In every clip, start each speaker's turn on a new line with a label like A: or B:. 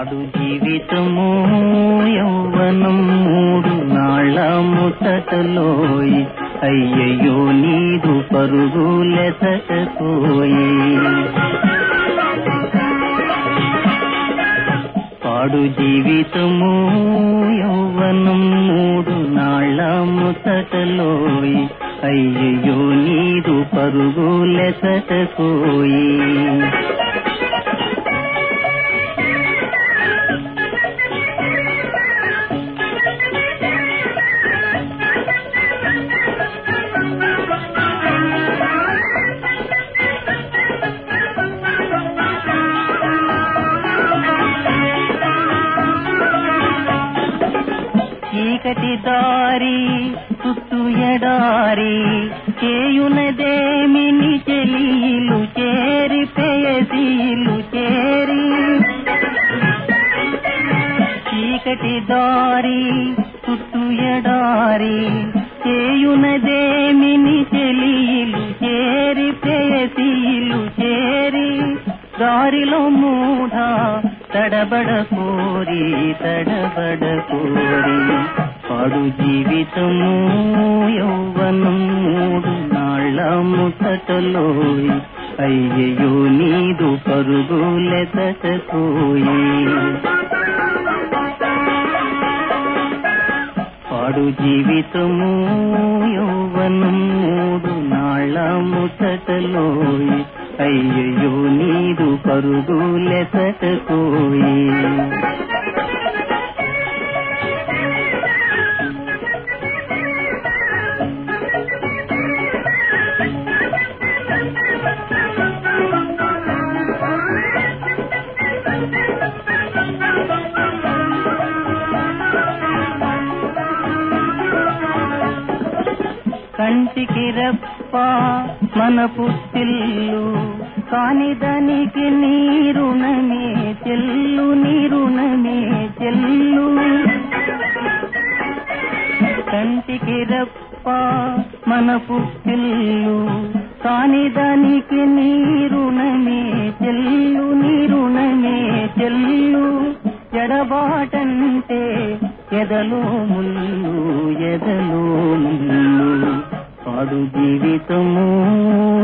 A: పాడు జీవితము యౌవనం మూడు నాళ్ళ ముసటలోయి అయ్యయ్యో నీదు పరుగులెసటపోయి పాడు జీవితము యౌవనం మూడు నాళ్ళ ముసటలోయి అయ్యయ్యో నీదు పరుగులెసటపోయి చీకటి దారి చుట్టూ ఎడారి చేయునదేమిని చెలీలు చేరి పేసీలు చేరి. చీకటి దారి చుట్టూ ఎడారి చేయునదేమిని చెలీలు చేరి పేసీలు చేరి. దారిలో మూఢ తడబడ కోరి తడబడ కోరి పాడు జీవితము యౌవనం మూడు నాళ్ళ ముసటలో అయ్యయో నీదు పరుగులెతటపోయి పాడు జీవితము యౌవనం మూడు నాళ్ళ ముసటలోయి అయ్యయో నీదు పరుగులెతటపోయి కంటికి రెప్ప మన పుట్టిల్లు కాని దానికి నీరుణమే చెల్లు నీరుణమే చెల్లు. కంటికి రెప్ప మన పుట్టిల్లు కాని దానికి నీరుణమే చెల్లు నీరుణమే ఎడబాటంటే ఎదలో ముళ్ళు ఎదలో ముళ్ళు. పాడు జీవితము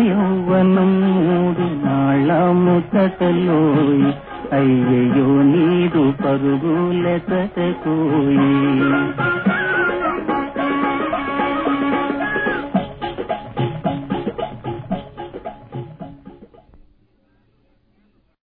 A: యౌవనం మూడు నాళ్ళ ముచ్చటలోయి అయ్యయ్యో నీరు పరుగులెతటకోయి